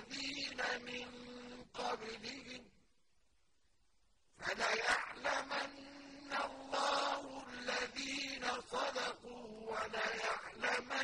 الَّذِينَ مِن قَبْلِهِمْ فَلَيَعْلَمَنَّ اللَّهُ الَّذِينَ صَدَقُوا وَلَيَعْلَمَنَّ